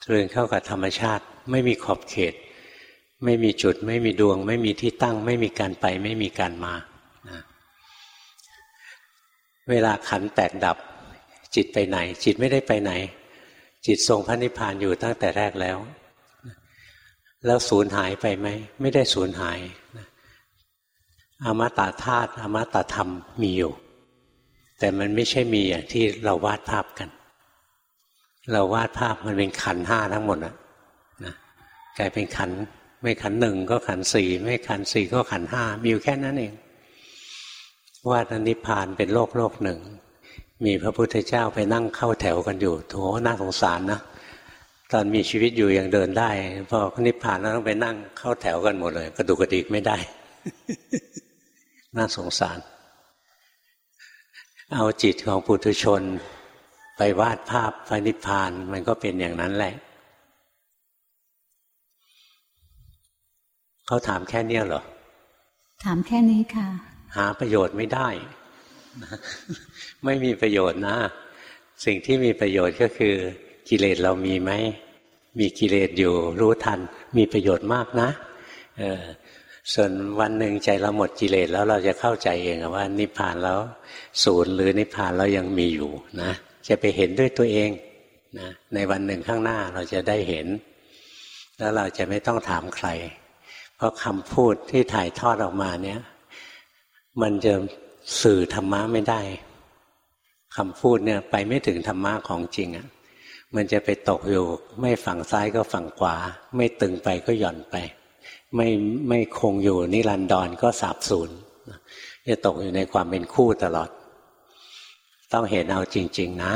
กลืนเข้ากับธรรมชาติ ไม่มีขอบเขต ไม่มีจุด ไม่มีดวง ไม่มีที่ตั้ง ไม่มีการไป ไม่มีการมาเวลาขันแตกดับ จิตไปไหน จิตไม่ได้ไปไหน จิตทรงพระนิพพานอยู่ตั้งแต่แรกแล้ว แล้วสูญหายไปไหม ไม่ได้สูญหาย อมตะธาตุอมตะธรรมมีอยู่ แต่มันไม่ใช่มีอย่างที่เราวาดภาพกัน เราวาดภาพมันเป็นขันห้าทั้งหมดนะนะกลายเป็นขันไม่ขันหนึ่งก็ขันสี่ไม่ขันสี่ก็ขันห้ามีอยู่แค่นั้นเองวาดนิพพานเป็นโลกโลกหนึ่ง มีพระพุทธเจ้าไปนั่งเข้าแถวกันอยู่โถน่าสงสารนะตอนมีชีวิตอยู่ยังเดินได้พอนิพพานแล้วต้องไปนั่งเข้าแถวกันหมดเลย กระดุกกระดิกไม่ได้ น่าสงสาร เอาจิตของปุถุชน ไปวาดภาพพระนิพพานมันก็เป็นอย่างนั้นแหละ เขาถามแค่นี้เหรอ ถามแค่นี้ค่ะ หาประโยชน์ไม่ได้ ไม่มีประโยชน์นะ สิ่งที่มีประโยชน์ก็คือ กิเลสเรามีไหมมีกิเลสอยู่รู้ทัน มีประโยชน์มากนะ เออ ส่วนวันหนึ่งใจเราหมดกิเลสแล้วเราจะเข้าใจเองว่า นิพพานแล้วศูนย์หรือนิพพานแล้วยังมีอยู่นะจะไปเห็นด้วยตัวเองนะในวันหนึ่งข้างหน้าเราจะได้เห็น แล้วเราจะไม่ต้องถามใคร เพราะคำพูดที่ถ่ายทอดออกมาเนี่ย มันจะสื่อธรรมะไม่ได้คำพูดเนี่ยไปไม่ถึงธรรมะของจริงอะ่ะมันจะไปตกอยู่ ไม่ฝั่งซ้ายก็ฝั่งขวา ไม่ตึงไปก็หย่อนไป ไม่ไม่คงอยู่นิรันดรก็สาบสูญจะตกอยู่ในความเป็นคู่ตลอด ต้องเห็นเอาจริง ๆ นะ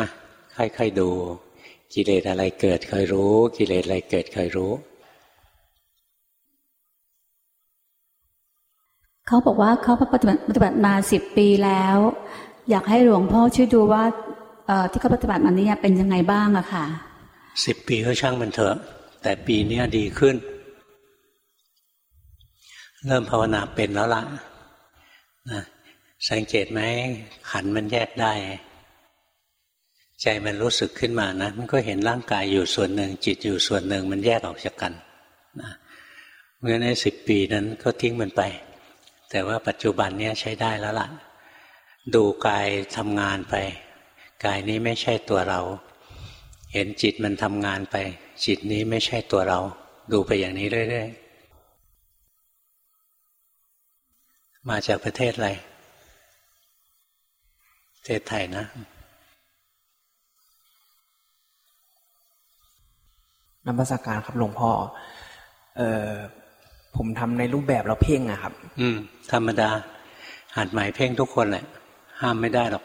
ค่อยๆดู กิเลสอะไรเกิดเคยรู้ กิเลสอะไรเกิดเคยรู้ เขาบอกว่าเขาปฏิบัติปฏิบัติมาสิบปีแล้ว อยากให้หลวงพ่อช่วยดูว่าที่เขาปฏิบัติมานี้เป็นยังไงบ้างอะค่ะสิบปีก็ช่างมันเถอะ แต่ปีนี้ดีขึ้น เริ่มภาวนาเป็นแล้วละนะสังเกตไหมขันมันแยกได้ ใจมันรู้สึกขึ้นมานะมันก็เห็นร่างกายอยู่ส่วนหนึ่ง จิตอยู่ส่วนหนึ่งมันแยกออกจากกันนะเพราะฉะนั้นสิบปีนั้นก็ทิ้งมันไป แต่ว่าปัจจุบันเนี้ยใช้ได้แล้วล่ะ ดูกายทำงานไป กายนี้ไม่ใช่ตัวเรา เห็นจิตมันทำงานไป จิตนี้ไม่ใช่ตัวเรา ดูไปอย่างนี้เรื่อยๆ มาจากประเทศอะไรประเทศไทยนะนมัสการครับหลวงพ่อ เออผมทำในรูปแบบเราเพ่งอะครับ อืม ธรรมดา หัดหมายเพ่งทุกคนแหละ ห้ามไม่ได้หรอก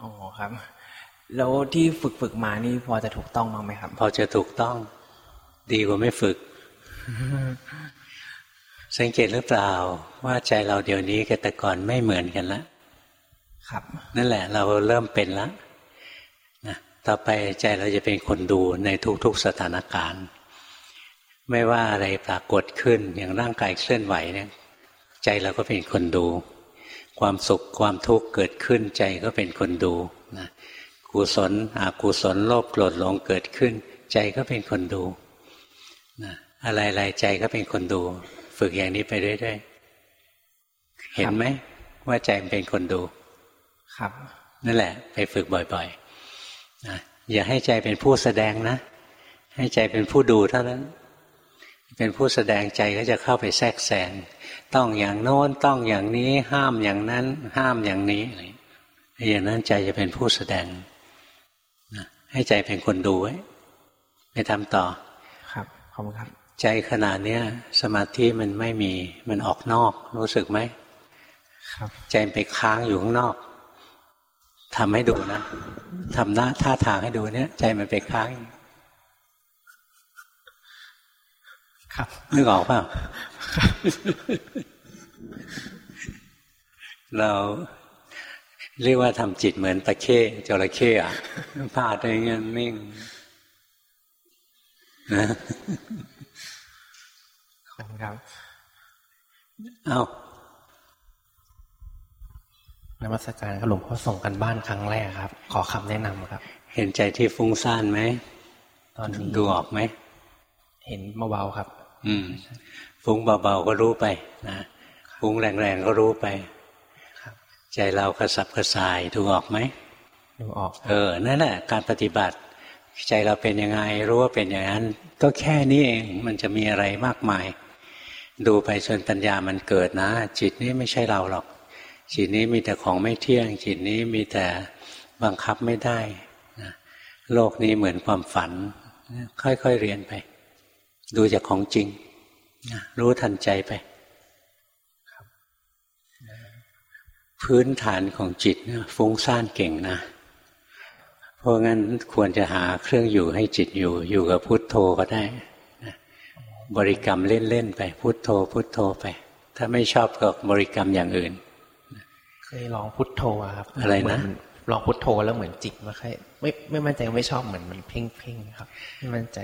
อ๋อครับ แล้วที่ฝึกฝึกมานี่พอจะถูกต้องมั้งไหมครับ พอจะถูกต้อง ดีกว่าไม่ฝึก สังเกตหรือเปล่า ว่าใจเราเดี๋ยวนี้กับแต่ก่อนไม่เหมือนกันแล้วครับ นั่นแหละ เราเริ่มเป็นแล้วนะต่อไปใจเราจะเป็นคนดูในทุกๆสถานการณ์ ไม่ว่าอะไรปรากฏขึ้นอย่างร่างกายเคลื่อนไหวเนี่ย ใจเราก็เป็นคนดู ความสุขความทุกข์เกิดขึ้นใจก็เป็นคนดูนะกุศลอกุศลโลภโกรธหลงเกิดขึ้น ใจก็เป็นคนดูนะอะไรๆใจก็เป็นคนดู ฝึกอย่างนี้ไปเรื่อยๆเห็นไหมว่าใจมันเป็นคนดู ครับ นั่นแหละ ไปฝึกบ่อยๆนะอย่าให้ใจเป็นผู้แสดงนะ ให้ใจเป็นผู้ดูเท่านั้น เป็นผู้แสดงใจก็จะเข้าไปแทรกแซงต้องอย่างโน้นต้องอย่างนี้ ห้ามอย่างนั้น ห้ามอย่างนี้อะไรอย่างนั้นใจจะเป็นผู้แสดงนะให้ใจเป็นคนดูไว้ไปทำต่อ ครับขอบคุณครับ ใจขนาดเนี้ยสมาธิมันไม่มีมันออกนอก รู้สึกไหมครับ ใจไปค้างอยู่ข้างนอกทำให้ดูนะทำหน้าท่าทางให้ดูเนี้ยใจมันไปค้าง ครับนึกออกเปล่าเราเรียกว่าทำจิตเหมือนตะเข้จระเข้อะพาดอะไรเงี้ยนิ่งนะขอบ คุณครับเอานมัสการครับหลวงพ่อส่งกันบ้านครั้งแรกครับ ขอคำแนะนำครับ เห็นใจที่ฟุ้งซ่านไหมตอนนี้ดูออกไหมเห็นเบาๆครับ อืม ฟุ้งเบาๆก็รู้ไปนะฟุ้งแรงๆก็รู้ไปใจเรากระสับกระส่ายดูออกไหมดูออก เออนั่นแหละการปฏิบัติ ใจเราเป็นยังไงรู้ว่าเป็นอย่างนั้น ก็แค่นี้เองมันจะมีอะไรมากมาย ดูไปจนปัญญามันเกิดนะ จิตนี้ไม่ใช่เราหรอก จิตนี้มีแต่ของไม่เที่ยง จิตนี้มีแต่บังคับไม่ได้นะโลกนี้เหมือนความฝัน ค่อยๆเรียนไป ดูจากของจริงรู้ทันใจไป พื้นฐานของจิตฟุ้งซ่านเก่งนะเพราะงั้นควรจะหาเครื่องอยู่ให้จิตอยู่ อยู่กับพุทโธก็ได้ บริกรรมเล่นๆไป พุทโธ พุทโธไป ถ้าไม่ชอบก็บริกรรมอย่างอื่น เคยลองพุทโธครับ อะไรนะลองพุทโธแล้วเหมือนจิตไม่ค่อยไม่ไม่มั่นใจไม่ชอบเหมือนมันเพ่งเพ่งครับไม่มั่นใจ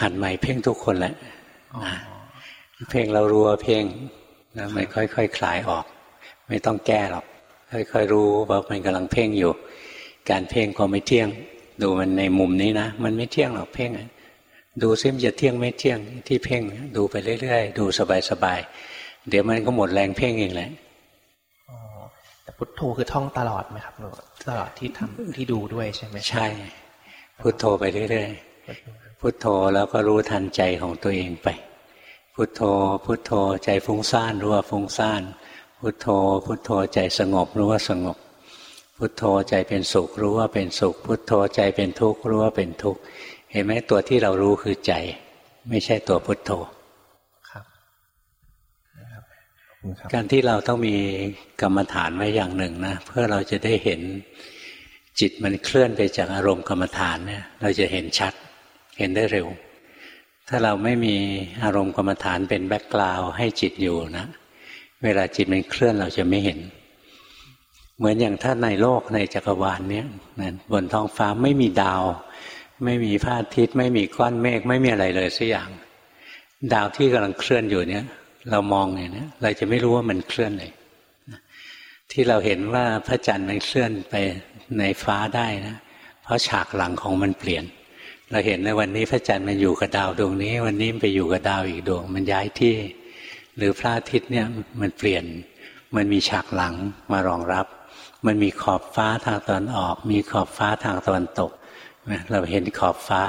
หัดใหม่เพ่งทุกคนแหละเพ่งเรารัวเพ่งแล้วมันค่อยๆคคลายออก ไม่ต้องแก้หรอกค่อยๆรู้ว่ามันกำลังเพ่งอยู่ การเพ่งก็ไม่เที่ยง ดูมันในมุมนี้นะมันไม่เที่ยงหรอกเพ่ง ดูซิมจะเที่ยงไม่เที่ยงที่เพ่งดูไปเรื่อยๆ ดูสบายๆ เดี๋ยวมันก็หมดแรงเพ่งเองแหละแต่พุทโธคือท่องตลอดไหมครับตลอดที่ทำที่ดูด้วยใช่ไหมใช่ พุทโธไปเรื่อยๆ พุทโธแล้วก็รู้ทันใจของตัวเองไป พุทโธ พุทโธใจฟุ้งซ่านรู้ว่าฟุ้งซ่าน พุทโธ พุทโธใจสงบรู้ว่าสงบ พุทโธใจเป็นสุขรู้ว่าเป็นสุข พุทโธใจเป็นทุกข์รู้ว่าเป็นทุกข์ เห็นไหมตัวที่เรารู้คือใจ ไม่ใช่ตัวพุทโธครับ การที่เราต้องมีกรรมฐานไว้อย่างหนึ่งนะเพื่อเราจะได้เห็นจิตมันเคลื่อนไปจากอารมณ์กรรมฐานเนี่ย เราจะเห็นชัด เห็นได้เร็ว ถ้าเราไม่มีอารมณ์กรรมฐานเป็นแบ็กกราวให้จิตอยู่นะ เวลาจิตมันเคลื่อนเราจะไม่เห็น เหมือนอย่างถ้าในโลกในจักรวาลเนี้ยบนท้องฟ้าไม่มีดาว ไม่มีพระอาทิตย์ไม่มีก้อนเมฆไม่มีอะไรเลยสักอย่าง ดาวที่กำลังเคลื่อนอยู่เนี้ยเรามองอย่างนี้เราจะไม่รู้ว่ามันเคลื่อนเลยที่เราเห็นว่าพระจันทร์มันเคลื่อนไปในฟ้าได้นะเพราะฉากหลังของมันเปลี่ยน เราเห็นในวันนี้พระจันทร์มันอยู่กับดาวดวงนี้ วันนี้ไปอยู่กับดาวอีกดวง มันย้ายที่ หรือพระอาทิตย์เนี่ยมันเปลี่ยน มันมีฉากหลังมารองรับ มันมีขอบฟ้าทางตอนออก มีขอบฟ้าทางตอนตก เราเห็นขอบฟ้า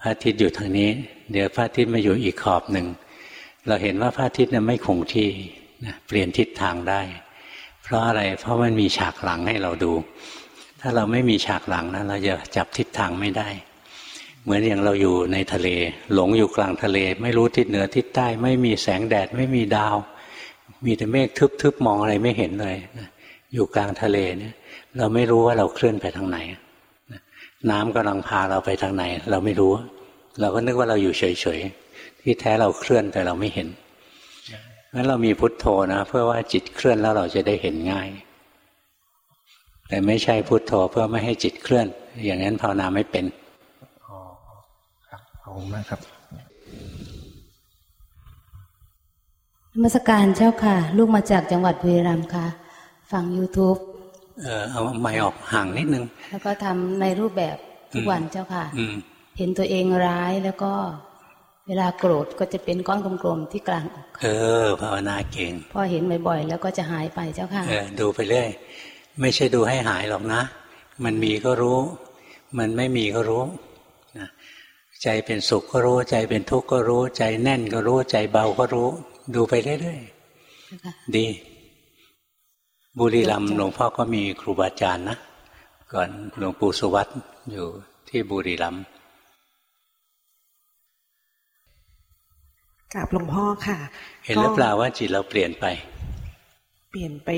พระอาทิตย์อยู่ทางนี้ เดี๋ยวพระอาทิตย์มาอยู่อีกขอบหนึ่ง เราเห็นว่าพระอาทิตย์เนี่ยไม่คงที่นะเปลี่ยนทิศทางได้ เพราะอะไรเพราะมันมีฉากหลังให้เราดู ถ้าเราไม่มีฉากหลังนะเราจะจับทิศทางไม่ได้ เหมือนอย่างเราอยู่ในทะเล หลงอยู่กลางทะเล ไม่รู้ทิศเหนือทิศใต้ ไม่มีแสงแดดไม่มีดาว มีแต่เมฆทึบๆมองอะไรไม่เห็นเลยอยู่กลางทะเลเนี่ย เราไม่รู้ว่าเราเคลื่อนไปทางไหน น้ำกำลังพาเราไปทางไหน เราไม่รู้ เราก็นึกว่าเราอยู่เฉยๆที่แท้เราเคลื่อนแต่เราไม่เห็นงั้นเรามีพุทโธนะเพื่อว่าจิตเคลื่อนแล้วเราจะได้เห็นง่าย แต่ไม่ใช่พุทโธเพื่อไม่ให้จิตเคลื่อน อย่างนั้นภาวนาไม่เป็นอบคุณมากครับนมัสการเจ้าค่ะ ลูกมาจากจังหวัดบุรีรัมย์ค่ะ ฟัง YouTube เออเอาไม้ออกห่างนิดนึง แล้วก็ทำในรูปแบบทุกวันเจ้าค่ะเห็นตัวเองร้ายแล้วก็ เวลาโกรธก็จะเป็นก้อนกลมๆที่กลางอกเออภาวนาเก่งพอเห็นบ่อยๆแล้วก็จะหายไปเจ้าค่ะเออดูไปเรื่อยไม่ใช่ดูให้หายหรอกนะ มันมีก็รู้ มันไม่มีก็รู้นะใจเป็นสุขก็รู้ ใจเป็นทุกข์ก็รู้ ใจแน่นก็รู้ ใจเบาก็รู้ ดูไปเรื่อยๆดี บุรีรัมย์หลวงพ่อก็มีครูบาอาจารย์นะ ก่อนหลวงปู่สุวัตอยู่ที่บุรีรัมย์กับหลวงพ่อค่ะ เห็นหรือเปล่าว่าจิตเราเปลี่ยนไป เปลี่ยนไป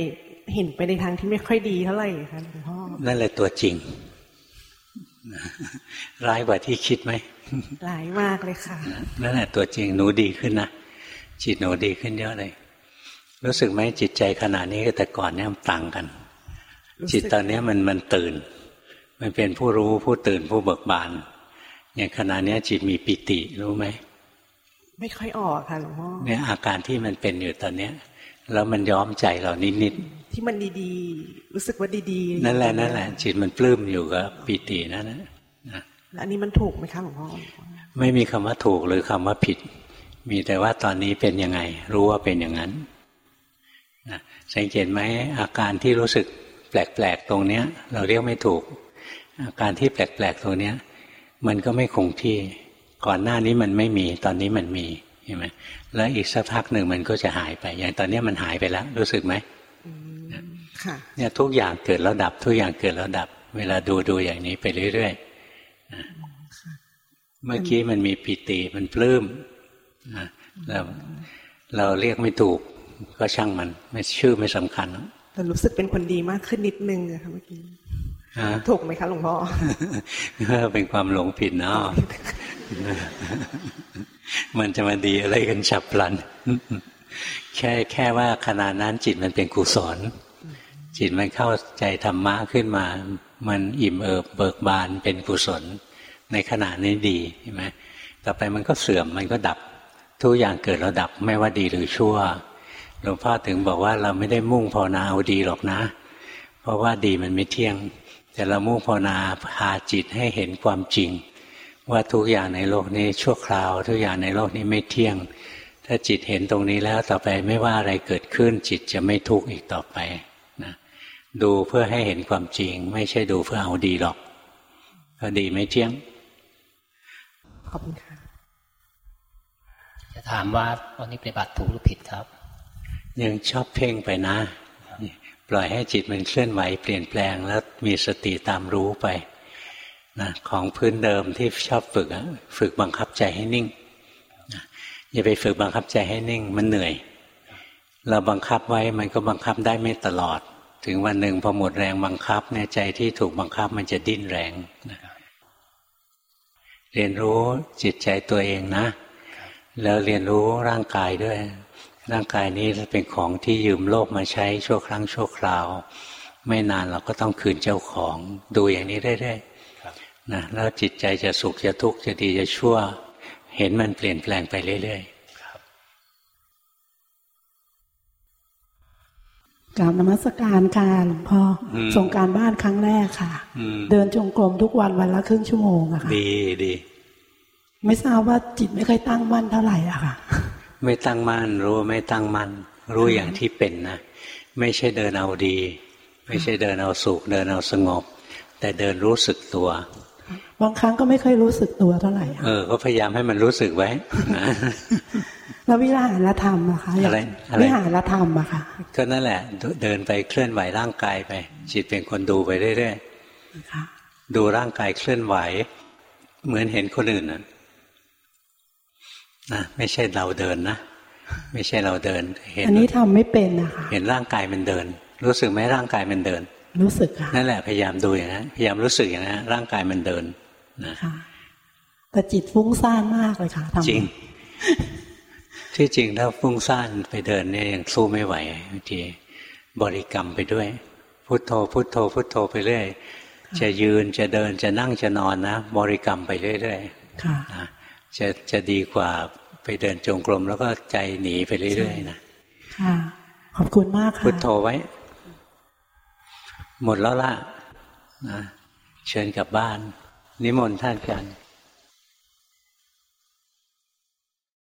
เห็นไปในทางที่ไม่ค่อยดีเท่าไหร่ค่ะหลวงพ่อ นั่นแหละตัวจริง ร้ายกว่าที่คิดไหมร้ายมากเลยค่ะ นั่นแหละตัวจริงหนูดีขึ้นนะจิตหนูดีขึ้นเยอะเลย รู้สึกไหมจิตใจขนาดนี้กับแต่ก่อนเนี่ยมันต่างกัน จิตตอนนี้มันมันตื่น มันเป็นผู้รู้ผู้ตื่นผู้เบิกบานอย่างขณะนี้จิตมีปิติรู้ไหมไม่ค่อยออกค่ะหลวงพ่อเนี่ยอาการที่มันเป็นอยู่ตอนเนี้ย แล้วมันย้อมใจเรานิดๆที่มันดีๆ รู้สึกว่าดีๆ นั่นแหละนั่นแหละจิตมันปลื้มอยู่กับปิตินั่นนะอันนี้มันถูกไหมคะหลวงพ่อไม่มีคำว่าถูกหรือคำว่าผิด มีแต่ว่าตอนนี้เป็นยังไง รู้ว่าเป็นอย่างนั้น สังเกตไหมอาการที่รู้สึกแปลกๆตรงเนี้ย เราเรียกไม่ถูก อาการที่แปลกๆตรงเนี้ย มันก็ไม่คงที่ก่อนหน้านี้มันไม่มีตอนนี้มันมีเห็นไหมแล้วอีกสักพักหนึ่งมันก็จะหายไป อย่างตอนนี้มันหายไปแล้ว รู้สึกไหมเนี่ยทุกอย่างเกิดแล้วดับ ทุกอย่างเกิดแล้วดับ เวลาดูดูอย่างนี้ไปเรื่อยๆเมื่อกี้มันมีปิติมันปลื้มเราเราเรียกไม่ถูก ก็ช่างมัน ไม่ชื่อไม่สำคัญแต่รู้สึกเป็นคนดีมากขึ้นนิดนึงอะค่ะเมื่อกี้ถูกไหมคะหลวงพ่อเป็นความหลงผิดเนาะมันจะมาดีอะไรกันฉับพลัน แค่แค่ว่าขณะนั้นจิตมันเป็นกุศลจิตมันเข้าใจธรรมะขึ้นมา มันอิ่มเอิบเบิกบานเป็นกุศล ในขณะนี้ดีใช่ไหมต่อไปมันก็เสื่อมมันก็ดับ ทุกอย่างเกิดแล้วดับไม่ว่าดีหรือชั่ว หลวงพ่อถึงบอกว่าเราไม่ได้มุ่งภาวนาเอาดีหรอกนะ เพราะว่าดีมันไม่เที่ยง แต่เรามุ่งภาวนาพาจิตให้เห็นความจริง ว่าทุกอย่างในโลกนี้ชั่วคราว ทุกอย่างในโลกนี้ไม่เที่ยง ถ้าจิตเห็นตรงนี้แล้วต่อไปไม่ว่าอะไรเกิดขึ้น จิตจะไม่ทุกข์อีกต่อไปนะดูเพื่อให้เห็นความจริง ไม่ใช่ดูเพื่อเอาดีหรอกเพราะดีไม่เที่ยงขอบคุณค่ะจะถามว่าตอนนี้ปฏิบัติถูกหรือผิดครับ ยังชอบเพ่งไปนะ ปล่อยให้จิตมันเคลื่อนไหวเปลี่ยนแปลงแล้วมีสติตามรู้ไปนะของพื้นเดิมที่ชอบฝึกฝึกบังคับใจให้นิ่งอย่าไปฝึกบังคับใจให้นิ่ง มันเหนื่อย เราบังคับไว้มันก็บังคับได้ไม่ตลอด ถึงวันหนึ่งพอหมดแรงบังคับเนี่ยใจที่ถูกบังคับมันจะดิ้นแรงนะเรียนรู้จิตใจตัวเองนะ แล้วเรียนรู้ร่างกายด้วย ร่างกายนี้เป็นของที่ยืมโลกมาใช้ชั่วครั้งชั่วคราว ไม่นานเราก็ต้องคืนเจ้าของดูอย่างนี้เรื่อยๆนะแล้วจิตใจจะสุขจะทุกข์จะดีจะชั่ว เห็นมันเปลี่ยนแปลงไปเรื่อยๆกราบนมัสการค่ะหลวงพ่อส่งการบ้านครั้งแรกค่ะ เดินจงกรมทุกวันวันละครึ่งชั่วโมงอะค่ะดีดี ไม่ทราบว่าจิตไม่ค่อยตั้งมั่นเท่าไหร่อะค่ะ ไม่ตั้งมั่นรู้ไม่ตั้งมั่นรู้อย่างที่เป็นนะ ไม่ใช่เดินเอาดี ไม่ใช่เดินเอาสุขเดินเอาสงบ แต่เดินรู้สึกตัว บางครั้งก็ไม่ค่อยรู้สึกตัวเท่าไหร่เออก็พยายามให้มันรู้สึกไว้แล้ววิหารธรรมอะคะอะไรวิหารธรรมอะค่ะก็นั่นแหละ เดินไปเคลื่อนไหวร่างกายไปจิตเป็นคนดูไปเรื่อยๆดูร่างกายเคลื่อนไหว เหมือนเห็นคนอื่นนะ นะไม่ใช่เราเดินนะไม่ใช่เราเดิน เห็นอันนี้ทำไม่เป็นนะคะเห็นร่างกายมันเดิน รู้สึกไหมร่างกายมันเดิน รู้สึกค่ะนั่นแหละพยายามดูอย่างนั้นพยายามรู้สึกอย่างนั้นร่างกายมันเดินนะแต่จิตฟุ้งซ่านมากเลยค่ะจริง ที่จริงถ้าฟุ้งซ่านไปเดินเนี่ยยังสู้ไม่ไหวบางทีบริกรรมไปด้วย พุทโธ พุทโธ พุทโธไปเรื่อยจะยืนจะเดินจะนั่งจะนอนนะบริกรรมไปเรื่อยๆ จะจะดีกว่าไปเดินจงกรมแล้วก็ใจหนีไปเรื่อยๆนะค่ะ ขอบคุณมากค่ะพุทโธไว้ หมดแล้วล่ะนะเชิญกลับบ้าน นิมนต์ท่านกัน